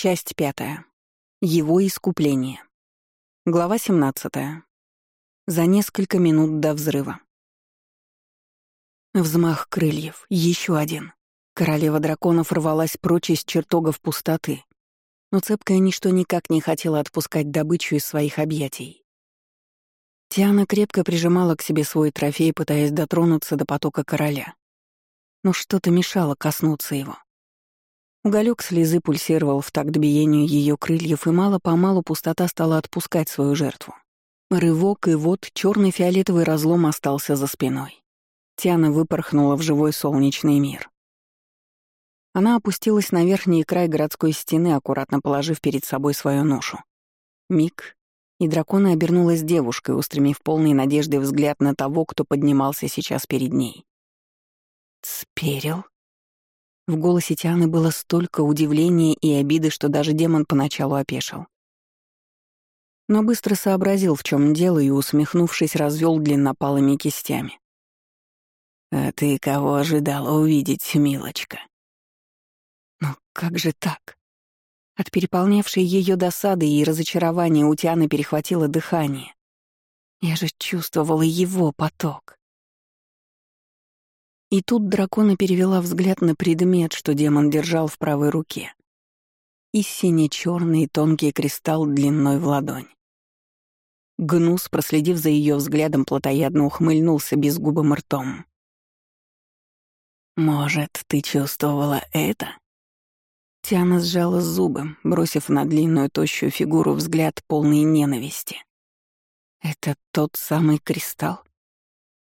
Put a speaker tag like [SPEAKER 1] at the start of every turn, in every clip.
[SPEAKER 1] Часть пятая. Его искупление. Глава 17. За несколько минут до взрыва. Взмах крыльев. Еще один. Королева драконов рвалась прочь из чертогов пустоты. Но цепкое ничто никак не хотело отпускать добычу из своих объятий. Тиана крепко прижимала к себе свой трофей, пытаясь дотронуться до потока короля. Но что-то мешало коснуться его. Уголек слезы пульсировал в такт биению ее крыльев, и мало-помалу пустота стала отпускать свою жертву. Рывок, и вот черный фиолетовый разлом остался за спиной. Тиана выпорхнула в живой солнечный мир. Она опустилась на верхний край городской стены, аккуратно положив перед собой свою ношу. Миг, и дракона обернулась девушкой, устремив полный надежды взгляд на того, кто поднимался сейчас перед ней. «Сперил?» В голосе Тианы было столько удивления и обиды, что даже демон поначалу опешил. Но быстро сообразил, в чем дело, и, усмехнувшись, развел длиннопалыми кистями. «А ты кого ожидала увидеть, милочка?» «Ну как же так?» От переполнявшей ее досады и разочарования у Тианы перехватило дыхание. Я же чувствовала его поток. И тут дракона перевела взгляд на предмет, что демон держал в правой руке. И сине-черный тонкий кристалл длиной в ладонь. Гнус, проследив за ее взглядом, плотоядно ухмыльнулся безгубым ртом. «Может, ты чувствовала это?» Тиана сжала зубы, бросив на длинную тощую фигуру взгляд полный ненависти. «Это тот самый кристалл?»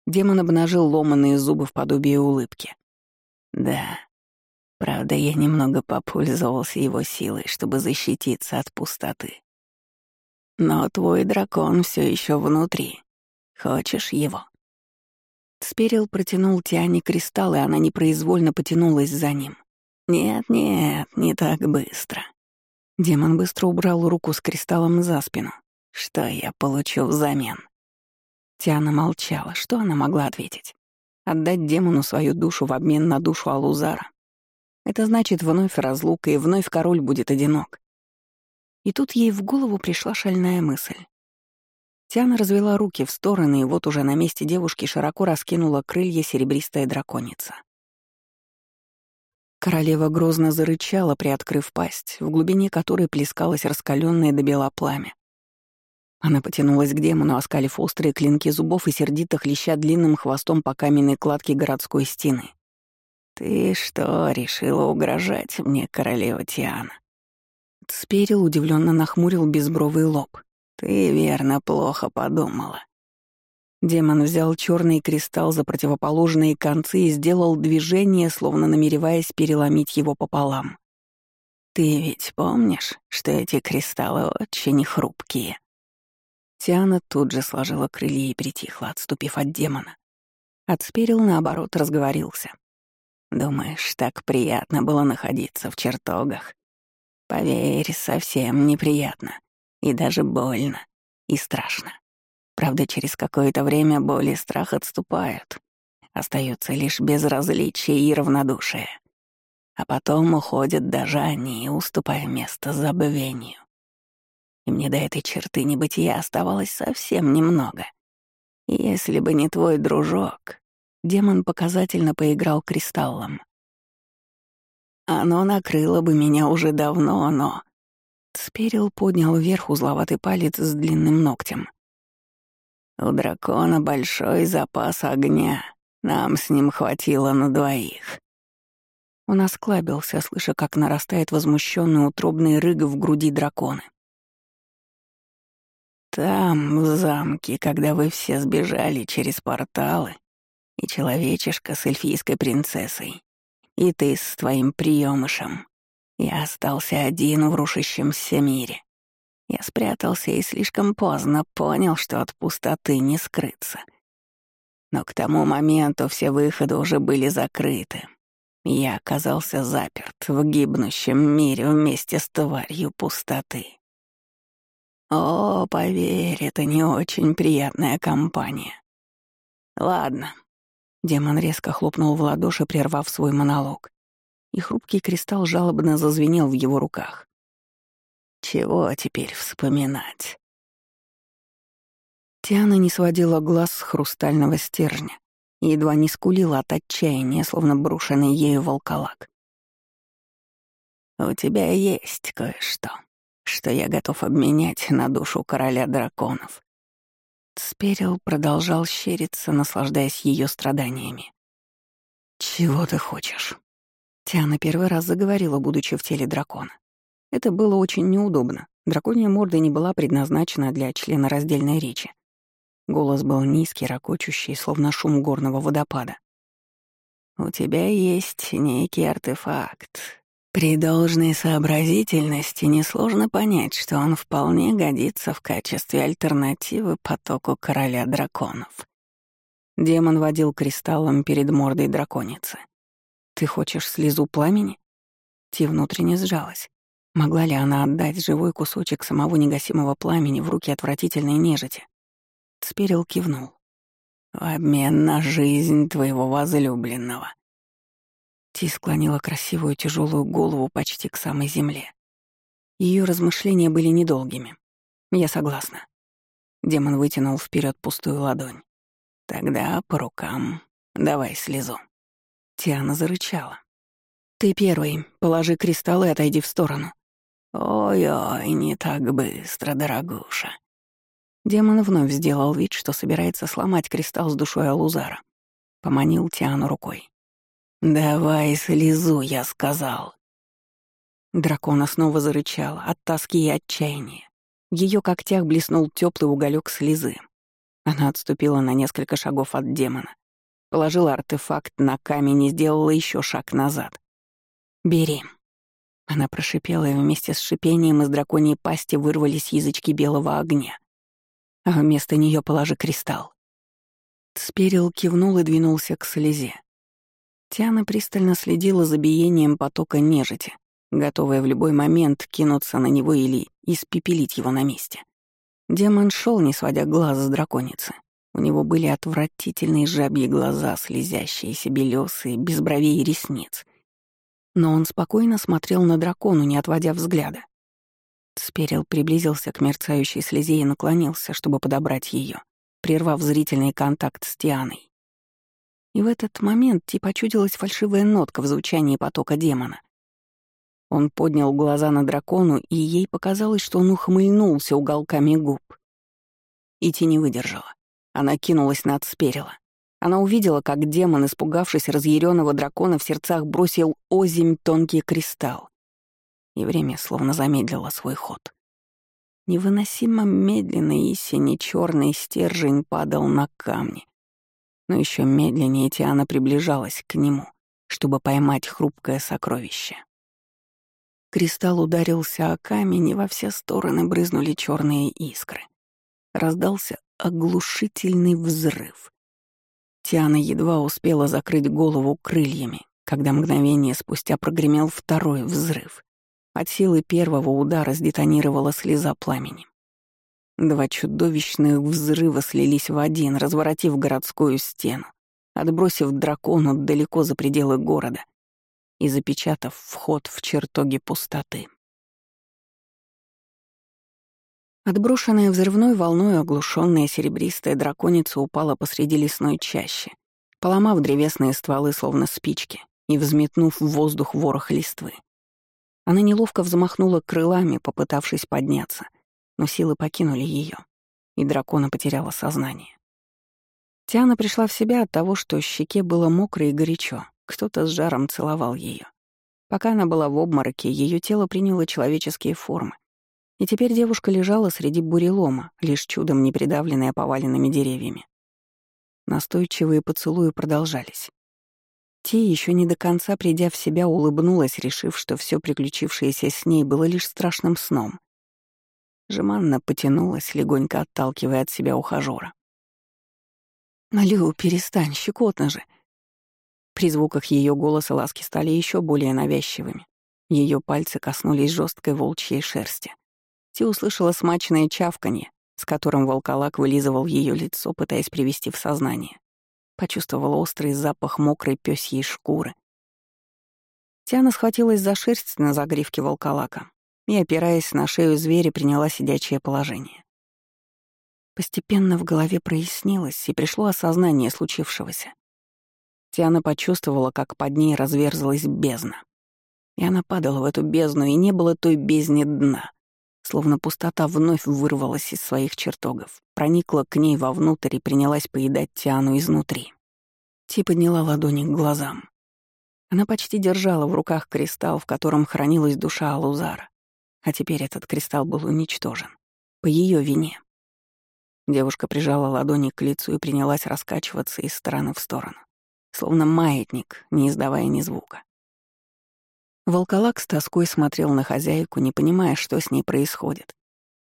[SPEAKER 1] Демон обнажил ломаные зубы в подобие улыбки. «Да. Правда, я немного попользовался его силой, чтобы защититься от пустоты. Но твой дракон все еще внутри. Хочешь его?» Сперил протянул Тиане кристалл, и она непроизвольно потянулась за ним. «Нет-нет, не так быстро». Демон быстро убрал руку с кристаллом за спину. «Что я получу взамен?» Тиана молчала. Что она могла ответить? Отдать демону свою душу в обмен на душу Алузара? Это значит вновь разлука, и вновь король будет одинок. И тут ей в голову пришла шальная мысль. Тиана развела руки в стороны, и вот уже на месте девушки широко раскинула крылья серебристая драконица. Королева грозно зарычала, приоткрыв пасть, в глубине которой плескалось раскаленное до бела пламя. Она потянулась к демону, оскалив острые клинки зубов и сердито хлеща длинным хвостом по каменной кладке городской стены. «Ты что, решила угрожать мне, королева Тиана?» Сперил удивленно нахмурил безбровый лоб. «Ты верно плохо подумала». Демон взял черный кристалл за противоположные концы и сделал движение, словно намереваясь переломить его пополам. «Ты ведь помнишь, что эти кристаллы очень хрупкие?» Тиана тут же сложила крылья и притихла, отступив от демона. Отсперил, наоборот, разговорился. «Думаешь, так приятно было находиться в чертогах? Поверь, совсем неприятно. И даже больно. И страшно. Правда, через какое-то время боль и страх отступают. Остается лишь безразличие и равнодушие. А потом уходят даже они, уступая место забвению и мне до этой черты небытия оставалось совсем немного. Если бы не твой дружок, демон показательно поиграл кристаллом. Оно накрыло бы меня уже давно, но... Сперил поднял вверх узловатый палец с длинным ногтем. У дракона большой запас огня. Нам с ним хватило на двоих. Он осклабился, слыша, как нарастает возмущенный утробный рык в груди дракона. Там, в замке, когда вы все сбежали через порталы, и человечишка с эльфийской принцессой, и ты с твоим приемышем, я остался один в рушащемся мире. Я спрятался и слишком поздно понял, что от пустоты не скрыться. Но к тому моменту все выходы уже были закрыты. Я оказался заперт в гибнущем мире вместе с тварью пустоты. О, поверь, это не очень приятная компания. Ладно. Демон резко хлопнул в ладоши, прервав свой монолог. И хрупкий кристалл жалобно зазвенел в его руках. Чего теперь вспоминать? Тиана не сводила глаз с хрустального стержня и едва не скулила от отчаяния, словно брошенный ею волколак. «У тебя есть кое-что, что я готов обменять на душу короля драконов». Сперил продолжал щериться, наслаждаясь ее страданиями. «Чего ты хочешь?» Тиана первый раз заговорила, будучи в теле дракона. Это было очень неудобно. Драконья морда не была предназначена для члена раздельной речи. Голос был низкий, ракочущий, словно шум горного водопада. «У тебя есть некий артефакт. При должной сообразительности несложно понять, что он вполне годится в качестве альтернативы потоку короля драконов». Демон водил кристаллом перед мордой драконицы. «Ты хочешь слезу пламени?» Ти внутренне сжалась. Могла ли она отдать живой кусочек самого негасимого пламени в руки отвратительной нежити? Спирил кивнул. «В обмен на жизнь твоего возлюбленного». Ти склонила красивую тяжелую голову почти к самой земле. Ее размышления были недолгими. Я согласна. Демон вытянул вперед пустую ладонь. «Тогда по рукам. Давай слезу». Тиана зарычала. «Ты первый. Положи кристалл и отойди в сторону». «Ой-ой, не так быстро, дорогуша. Демон вновь сделал вид, что собирается сломать кристалл с душой Алузара. Поманил Тиану рукой. «Давай слезу», — я сказал. Дракона снова зарычала от тоски и отчаяния. В ее когтях блеснул теплый уголек слезы. Она отступила на несколько шагов от демона. Положила артефакт на камень и сделала еще шаг назад. «Бери». Она прошипела, и вместе с шипением из драконьей пасти вырвались язычки белого огня а вместо нее положи кристалл. Сперил кивнул и двинулся к слезе. Тиана пристально следила за биением потока нежити, готовая в любой момент кинуться на него или испепелить его на месте. Демон шел, не сводя глаз с драконицы. У него были отвратительные жабьи глаза, слезящиеся, белесые, без бровей и ресниц. Но он спокойно смотрел на дракону, не отводя взгляда. Сперил приблизился к мерцающей слезе и наклонился, чтобы подобрать ее, прервав зрительный контакт с Тианой. И в этот момент Ти почудилась фальшивая нотка в звучании потока демона. Он поднял глаза на дракону, и ей показалось, что он ухмыльнулся уголками губ. И Ти не выдержала. Она кинулась над Сперила. Она увидела, как демон, испугавшись разъяренного дракона, в сердцах бросил озимь тонкий кристалл и время словно замедлило свой ход. Невыносимо медленный и сине-черный стержень падал на камни. Но еще медленнее Тиана приближалась к нему, чтобы поймать хрупкое сокровище. Кристалл ударился о камень, и во все стороны брызнули черные искры. Раздался оглушительный взрыв. Тиана едва успела закрыть голову крыльями, когда мгновение спустя прогремел второй взрыв. От силы первого удара сдетонировала слеза пламени. Два чудовищных взрыва слились в один, разворотив городскую стену, отбросив дракону далеко за пределы города и запечатав вход в чертоги пустоты. Отброшенная взрывной волной оглушенная серебристая драконица упала посреди лесной чащи, поломав древесные стволы, словно спички, и взметнув в воздух ворох листвы. Она неловко взмахнула крылами, попытавшись подняться, но силы покинули ее, и дракона потеряла сознание. Тиана пришла в себя от того, что щеке было мокро и горячо, кто-то с жаром целовал ее. Пока она была в обмороке, ее тело приняло человеческие формы, и теперь девушка лежала среди бурелома, лишь чудом не придавленная поваленными деревьями. Настойчивые поцелуи продолжались. Ти, еще не до конца придя в себя, улыбнулась, решив, что все приключившееся с ней было лишь страшным сном. Жеманна потянулась, легонько отталкивая от себя ухажёра. «Налю, перестань, щекотно же!» При звуках ее голоса ласки стали еще более навязчивыми. Ее пальцы коснулись жесткой волчьей шерсти. Ти услышала смачное чавканье, с которым волколак вылизывал ее лицо, пытаясь привести в сознание. Почувствовала острый запах мокрой пёсьей шкуры. Тиана схватилась за шерсть на загривке волколака. И, опираясь на шею зверя, приняла сидячее положение. Постепенно в голове прояснилось, и пришло осознание случившегося. Тиана почувствовала, как под ней разверзлась бездна. И она падала в эту бездну, и не было той бездни дна. Словно пустота вновь вырвалась из своих чертогов, проникла к ней вовнутрь и принялась поедать Тиану изнутри. Ти подняла ладони к глазам. Она почти держала в руках кристалл, в котором хранилась душа Алузара. А теперь этот кристалл был уничтожен. По ее вине. Девушка прижала ладони к лицу и принялась раскачиваться из стороны в сторону, словно маятник, не издавая ни звука. Волколак с тоской смотрел на хозяйку, не понимая, что с ней происходит,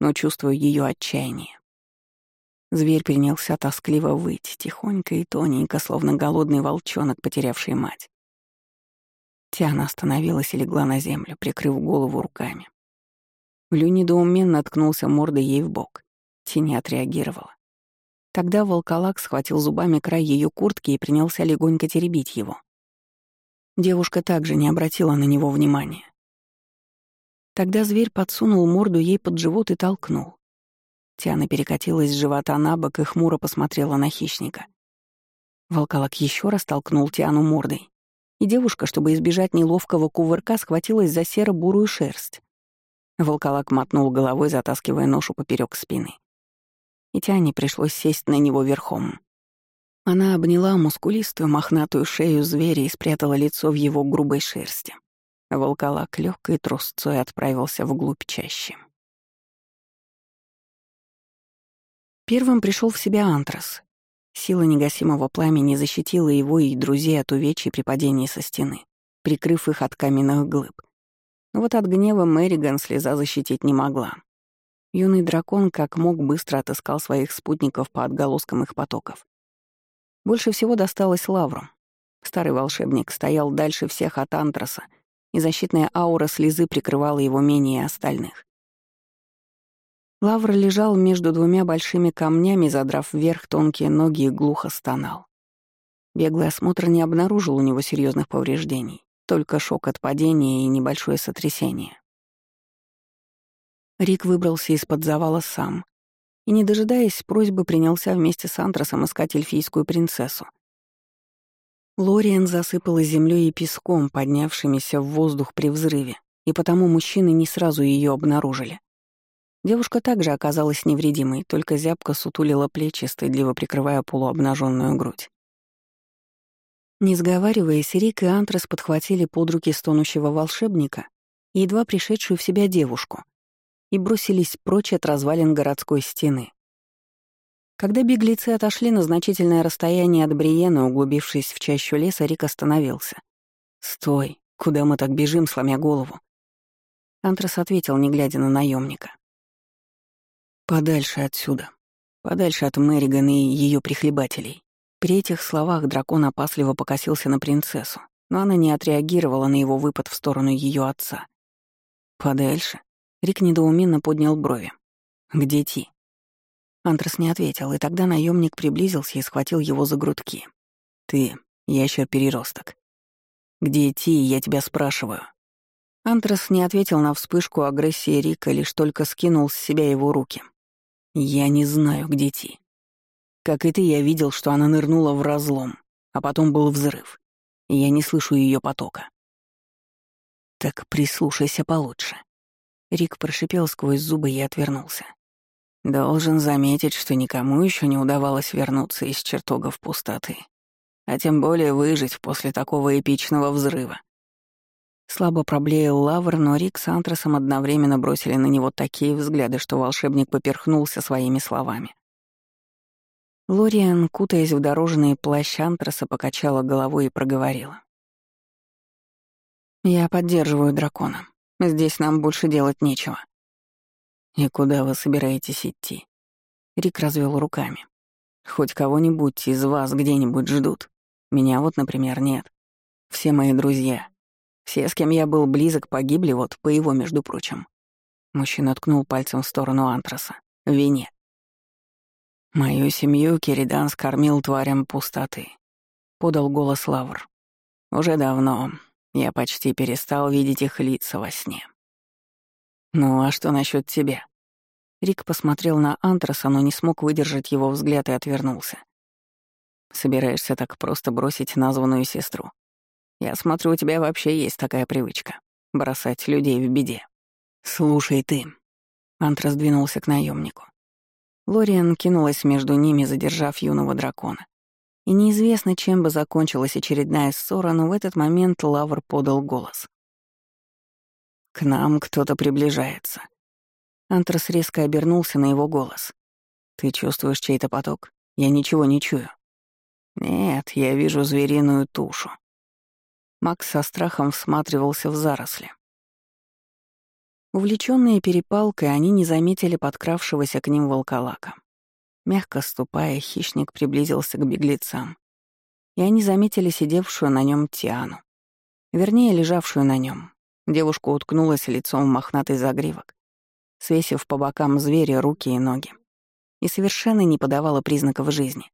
[SPEAKER 1] но чувствуя ее отчаяние. Зверь принялся тоскливо выть, тихонько и тоненько, словно голодный волчонок, потерявший мать. Тиана остановилась и легла на землю, прикрыв голову руками. Лю недоуменно ткнулся мордой ей в бок. Ти не отреагировала. Тогда волколак схватил зубами край ее куртки и принялся легонько теребить его. Девушка также не обратила на него внимания. Тогда зверь подсунул морду ей под живот и толкнул. Тиана перекатилась с живота на бок и хмуро посмотрела на хищника. Волколак еще раз толкнул Тиану мордой, и девушка, чтобы избежать неловкого кувырка, схватилась за серо-бурую шерсть. Волколак мотнул головой, затаскивая ношу поперек спины. И Тиане пришлось сесть на него верхом. Она обняла мускулистую мохнатую шею зверя и спрятала лицо в его грубой шерсти. Волколак легкой трусцой отправился вглубь чаще. Первым пришел в себя Антрас. Сила негасимого пламени защитила его и друзей от увечий при падении со стены, прикрыв их от каменных глыб. Вот от гнева Мэриган слеза защитить не могла. Юный дракон как мог быстро отыскал своих спутников по отголоскам их потоков. Больше всего досталось Лавру. Старый волшебник стоял дальше всех от Антраса, и защитная аура слезы прикрывала его менее остальных. Лавр лежал между двумя большими камнями, задрав вверх тонкие ноги и глухо стонал. Беглый осмотр не обнаружил у него серьезных повреждений, только шок от падения и небольшое сотрясение. Рик выбрался из-под завала сам, и, не дожидаясь просьбы, принялся вместе с Антрасом искать эльфийскую принцессу. Лориен засыпала землей и песком, поднявшимися в воздух при взрыве, и потому мужчины не сразу ее обнаружили. Девушка также оказалась невредимой, только зябко сутулила плечи, стыдливо прикрывая полуобнаженную грудь. Не сговариваясь, Рик и Антрас подхватили под руки стонущего волшебника едва пришедшую в себя девушку — и бросились прочь от развалин городской стены. Когда беглецы отошли на значительное расстояние от Бриена, углубившись в чащу леса, Рик остановился. «Стой! Куда мы так бежим, сломя голову?» Антрас ответил, не глядя на наемника. «Подальше отсюда. Подальше от Мэриган и ее прихлебателей». При этих словах дракон опасливо покосился на принцессу, но она не отреагировала на его выпад в сторону ее отца. «Подальше? Рик недоуменно поднял брови. «Где Ти?» Антрас не ответил, и тогда наемник приблизился и схватил его за грудки. «Ты, ящер-переросток. Где Ти, я тебя спрашиваю?» Антрас не ответил на вспышку агрессии Рика, лишь только скинул с себя его руки. «Я не знаю, где Ти. Как и ты, я видел, что она нырнула в разлом, а потом был взрыв, и я не слышу ее потока. Так прислушайся получше. Рик прошипел сквозь зубы и отвернулся. Должен заметить, что никому еще не удавалось вернуться из чертогов пустоты, а тем более выжить после такого эпичного взрыва. Слабо проблеял Лавр, но Рик с Антрасом одновременно бросили на него такие взгляды, что волшебник поперхнулся своими словами. Лориан, кутаясь в дорожный плащ Антраса, покачала головой и проговорила. «Я поддерживаю дракона. Здесь нам больше делать нечего». «И куда вы собираетесь идти?» Рик развел руками. «Хоть кого-нибудь из вас где-нибудь ждут. Меня вот, например, нет. Все мои друзья. Все, с кем я был близок, погибли вот по его, между прочим». Мужчина ткнул пальцем в сторону Антраса. Вине. «Мою семью Киридан скормил тварям пустоты», — подал голос Лавр. «Уже давно, я почти перестал видеть их лица во сне. «Ну а что насчет тебя?» Рик посмотрел на Антраса, но не смог выдержать его взгляд и отвернулся. «Собираешься так просто бросить названную сестру? Я смотрю, у тебя вообще есть такая привычка — бросать людей в беде. Слушай ты». Антрас двинулся к наемнику. Лориан кинулась между ними, задержав юного дракона. И неизвестно, чем бы закончилась очередная ссора, но в этот момент Лавр подал голос. «К нам кто-то приближается». Антрас резко обернулся на его голос. «Ты чувствуешь чей-то поток? Я ничего не чую». «Нет, я вижу звериную тушу». Макс со страхом всматривался в заросли. Увлеченные перепалкой, они не заметили подкравшегося к ним волколака. Мягко ступая, хищник приблизился к беглецам, и они заметили сидевшую на нем Тиану. Вернее, лежавшую на нем. Девушка уткнулась лицом в мохнатый загривок, свесив по бокам зверя руки и ноги, и совершенно не подавала признаков жизни.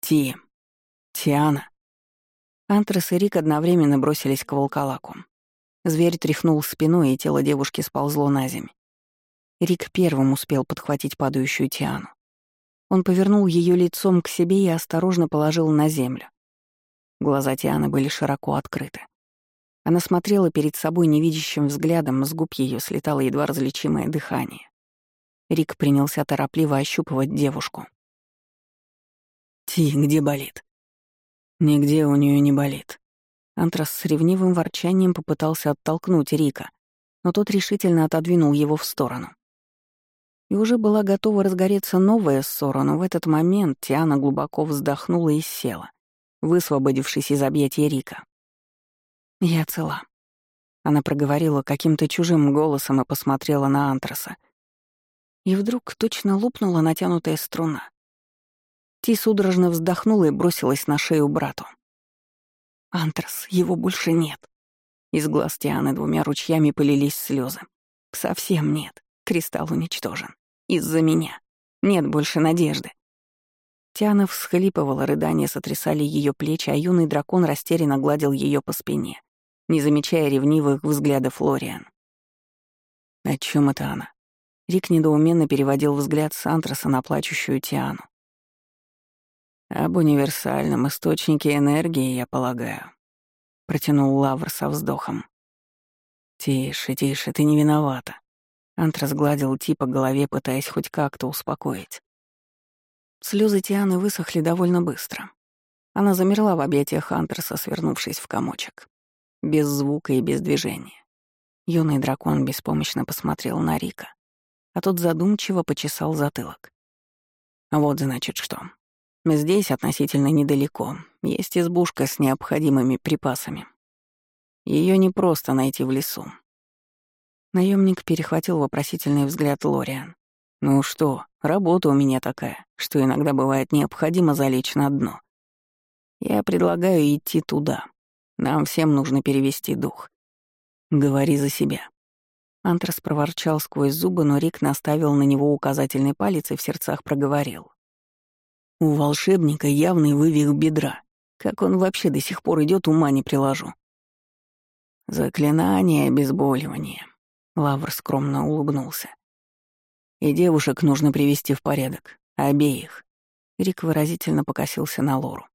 [SPEAKER 1] «Ти! Тиана!» Антрас и Рик одновременно бросились к волколаку. Зверь тряхнул спиной, и тело девушки сползло на земь. Рик первым успел подхватить падающую Тиану. Он повернул ее лицом к себе и осторожно положил на землю. Глаза Тианы были широко открыты. Она смотрела перед собой невидящим взглядом, с губ ее слетало едва различимое дыхание. Рик принялся торопливо ощупывать девушку. «Ти, где болит?» «Нигде у нее не болит». Антрас с ревнивым ворчанием попытался оттолкнуть Рика, но тот решительно отодвинул его в сторону. И уже была готова разгореться новая ссора, но в этот момент Тиана глубоко вздохнула и села, высвободившись из объятий Рика. «Я цела». Она проговорила каким-то чужим голосом и посмотрела на Антраса. И вдруг точно лопнула натянутая струна. Ти судорожно вздохнула и бросилась на шею брату. «Антрас, его больше нет». Из глаз Тианы двумя ручьями полились слезы. «Совсем нет. Кристалл уничтожен. Из-за меня. Нет больше надежды». Тиана всхлипывала, рыдания сотрясали ее плечи, а юный дракон растерянно гладил ее по спине не замечая ревнивых взглядов Лориан. О чем это она? Рик недоуменно переводил взгляд Сантраса на плачущую Тиану. «Об универсальном источнике энергии, я полагаю», — протянул Лавр со вздохом. «Тише, тише, ты не виновата». Антрас гладил Ти по голове, пытаясь хоть как-то успокоить. Слезы Тианы высохли довольно быстро. Она замерла в объятиях Антраса, свернувшись в комочек без звука и без движения. Юный дракон беспомощно посмотрел на Рика, а тот задумчиво почесал затылок. Вот значит что. Здесь относительно недалеко есть избушка с необходимыми припасами. Ее не просто найти в лесу. Наемник перехватил вопросительный взгляд Лориан. «Ну что, работа у меня такая, что иногда бывает необходимо залечь на дно. Я предлагаю идти туда, нам всем нужно перевести дух. Говори за себя. Антрас проворчал сквозь зубы, но Рик наставил на него указательный палец и в сердцах проговорил. У волшебника явный вывих бедра. Как он вообще до сих пор идет, ума не приложу. Заклинание обезболивания. Лавр скромно улыбнулся. И девушек нужно привести в порядок. Обеих. Рик выразительно покосился на Лору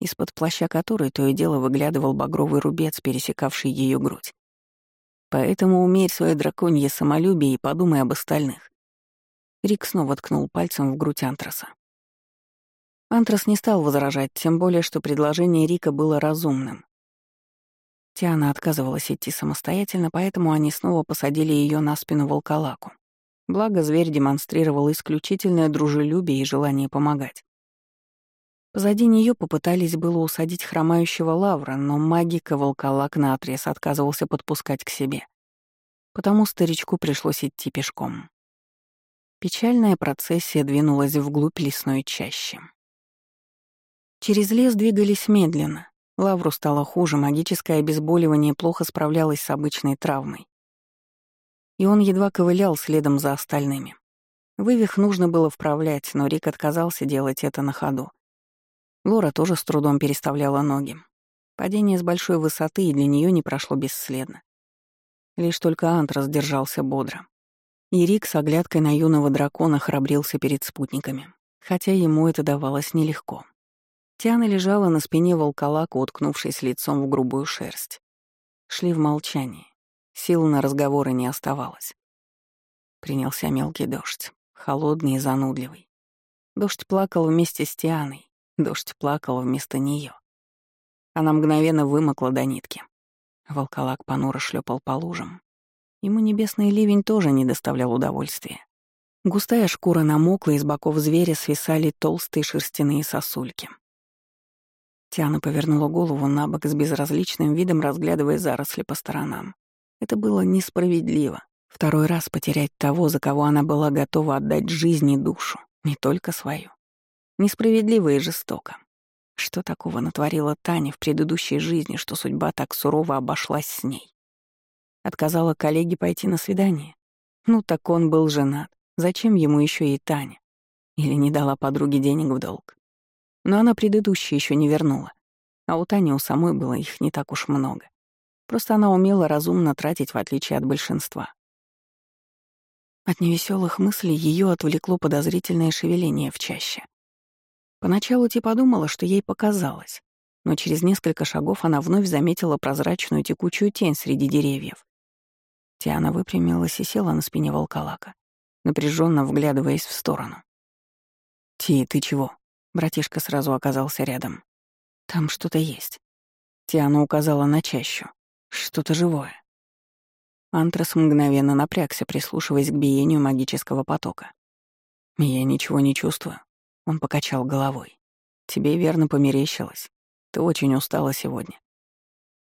[SPEAKER 1] из-под плаща которой то и дело выглядывал багровый рубец, пересекавший ее грудь. Поэтому умерь свое драконье самолюбие и подумай об остальных. Рик снова ткнул пальцем в грудь Антраса. Антрас не стал возражать, тем более, что предложение Рика было разумным. Тиана отказывалась идти самостоятельно, поэтому они снова посадили ее на спину волколаку. Благо, зверь демонстрировал исключительное дружелюбие и желание помогать. Позади нее попытались было усадить хромающего лавра, но магика волколак наотрез отказывался подпускать к себе. Потому старичку пришлось идти пешком. Печальная процессия двинулась вглубь лесной чащи. Через лес двигались медленно. Лавру стало хуже, магическое обезболивание плохо справлялось с обычной травмой. И он едва ковылял следом за остальными. Вывих нужно было вправлять, но Рик отказался делать это на ходу. Лора тоже с трудом переставляла ноги. Падение с большой высоты и для нее не прошло бесследно. Лишь только Антрас держался бодро. И Рик с оглядкой на юного дракона храбрился перед спутниками, хотя ему это давалось нелегко. Тиана лежала на спине волколака, уткнувшись лицом в грубую шерсть. Шли в молчании. Сил на разговоры не оставалось. Принялся мелкий дождь, холодный и занудливый. Дождь плакал вместе с Тианой, дождь плакал вместо нее. Она мгновенно вымокла до нитки. Волколак понуро шлепал по лужам. Ему небесный ливень тоже не доставлял удовольствия. Густая шкура намокла, из боков зверя свисали толстые шерстяные сосульки. Тиана повернула голову на бок с безразличным видом, разглядывая заросли по сторонам. Это было несправедливо. Второй раз потерять того, за кого она была готова отдать жизнь и душу, не только свою. Несправедливо и жестоко. Что такого натворила Таня в предыдущей жизни, что судьба так сурово обошлась с ней? Отказала коллеге пойти на свидание? Ну так он был женат. Зачем ему еще и Таня? Или не дала подруге денег в долг? Но она предыдущие еще не вернула. А у Тани у самой было их не так уж много. Просто она умела разумно тратить, в отличие от большинства. От невеселых мыслей ее отвлекло подозрительное шевеление в чаще. Поначалу Ти подумала, что ей показалось, но через несколько шагов она вновь заметила прозрачную текучую тень среди деревьев. Тиана выпрямилась и села на спине волколака, напряженно вглядываясь в сторону. «Ти, ты чего?» Братишка сразу оказался рядом. «Там что-то есть». Тиана указала на чащу. «Что-то живое». Антрас мгновенно напрягся, прислушиваясь к биению магического потока. «Я ничего не чувствую», — он покачал головой. «Тебе верно померещилось. Ты очень устала сегодня».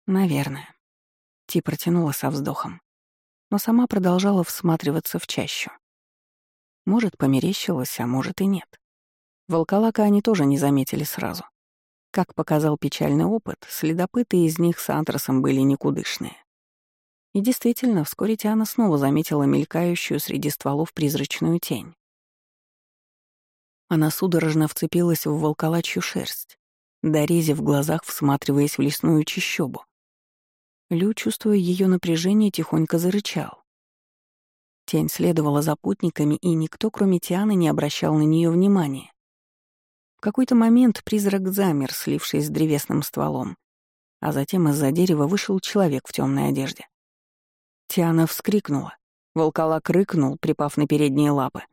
[SPEAKER 1] «Наверное». Ти протянула со вздохом, но сама продолжала всматриваться в чащу. Может, померещилась, а может и нет. Волколака они тоже не заметили сразу. Как показал печальный опыт, следопыты из них с Антрасом были никудышные. И действительно, вскоре Тиана снова заметила мелькающую среди стволов призрачную тень. Она судорожно вцепилась в волколачью шерсть, дорезив в глазах, всматриваясь в лесную чащобу. Лю, чувствуя ее напряжение, тихонько зарычал. Тень следовала за путниками, и никто, кроме Тианы, не обращал на нее внимания какой-то момент призрак замер, слившись с древесным стволом, а затем из-за дерева вышел человек в темной одежде. Тиана вскрикнула. Волколак рыкнул, припав на передние лапы.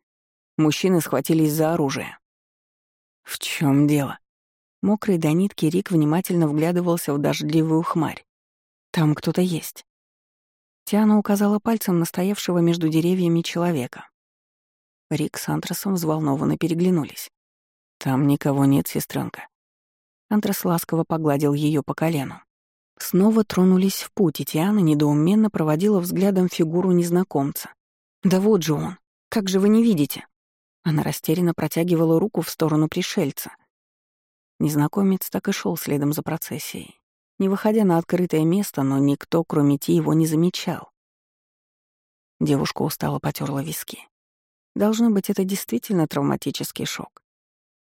[SPEAKER 1] Мужчины схватились за оружие. «В чем дело?» Мокрый до нитки Рик внимательно вглядывался в дождливую хмарь. «Там кто-то есть». Тиана указала пальцем на стоявшего между деревьями человека. Рик с Антрасом взволнованно переглянулись. «Там никого нет, сестренка. Антрас ласково погладил ее по колену. Снова тронулись в путь, и Тиана недоуменно проводила взглядом фигуру незнакомца. «Да вот же он! Как же вы не видите?» Она растерянно протягивала руку в сторону пришельца. Незнакомец так и шел следом за процессией, не выходя на открытое место, но никто, кроме Ти, его не замечал. Девушка устало потерла виски. Должно быть, это действительно травматический шок.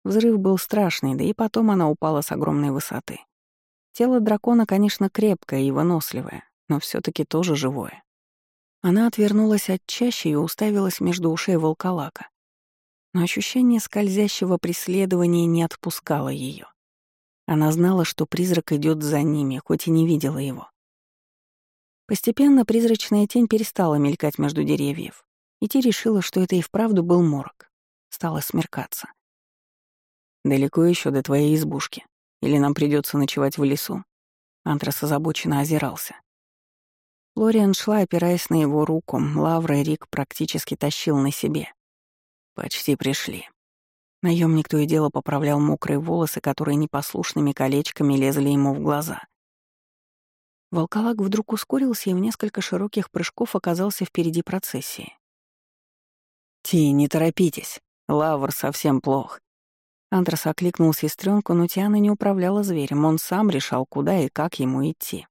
[SPEAKER 1] Взрыв был страшный, да и потом она упала с огромной высоты. Тело дракона, конечно, крепкое и выносливое, но все таки тоже живое. Она отвернулась от чащи и уставилась между ушей волколака. Но ощущение скользящего преследования не отпускало ее. Она знала, что призрак идет за ними, хоть и не видела его. Постепенно призрачная тень перестала мелькать между деревьев, и Ти решила, что это и вправду был морок. Стало смеркаться. Далеко еще до твоей избушки. Или нам придется ночевать в лесу?» Антрас озабоченно озирался. Лориан шла, опираясь на его руку. Лавра Рик практически тащил на себе. «Почти пришли». Наемник то и дело поправлял мокрые волосы, которые непослушными колечками лезли ему в глаза. Волколак вдруг ускорился и в несколько широких прыжков оказался впереди процессии. «Ти, не торопитесь. Лавр совсем плох. Андрес окликнул сестренку, но Тиана не управляла зверем, он сам решал, куда и как ему идти.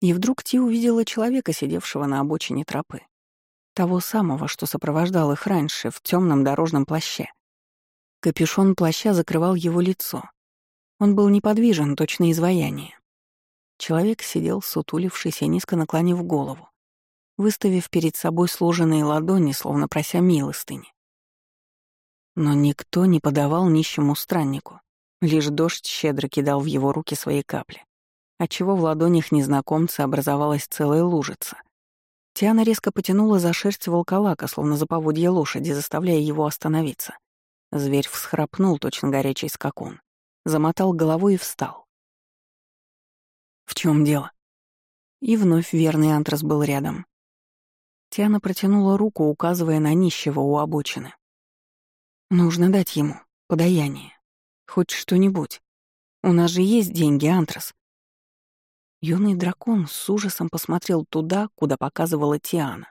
[SPEAKER 1] И вдруг Ти увидела человека, сидевшего на обочине тропы. Того самого, что сопровождал их раньше, в темном дорожном плаще. Капюшон плаща закрывал его лицо. Он был неподвижен, точно изваяние. Человек сидел, сутулившись и низко наклонив голову, выставив перед собой сложенные ладони, словно прося милостыни. Но никто не подавал нищему страннику. Лишь дождь щедро кидал в его руки свои капли, отчего в ладонях незнакомца образовалась целая лужица. Тиана резко потянула за шерсть волколака, словно за поводье лошади, заставляя его остановиться. Зверь всхрапнул, точно горячий скакун, замотал головой и встал. «В чем дело?» И вновь верный антрас был рядом. Тиана протянула руку, указывая на нищего у обочины. «Нужно дать ему подаяние. Хоть что-нибудь. У нас же есть деньги, Антрас. Юный дракон с ужасом посмотрел туда, куда показывала Тиана.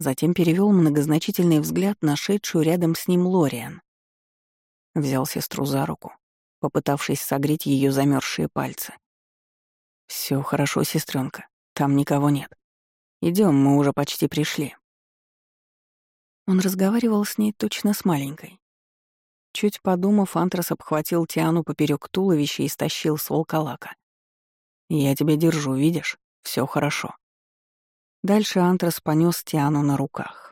[SPEAKER 1] Затем перевел многозначительный взгляд на шедшую рядом с ним Лориан. Взял сестру за руку, попытавшись согреть ее замерзшие пальцы. Все хорошо, сестренка, там никого нет. Идем, мы уже почти пришли. Он разговаривал с ней точно с маленькой. Чуть подумав, Антрас обхватил Тиану поперек туловища и стащил с волколака. «Я тебя держу, видишь? Все хорошо». Дальше Антрас понес Тиану на руках.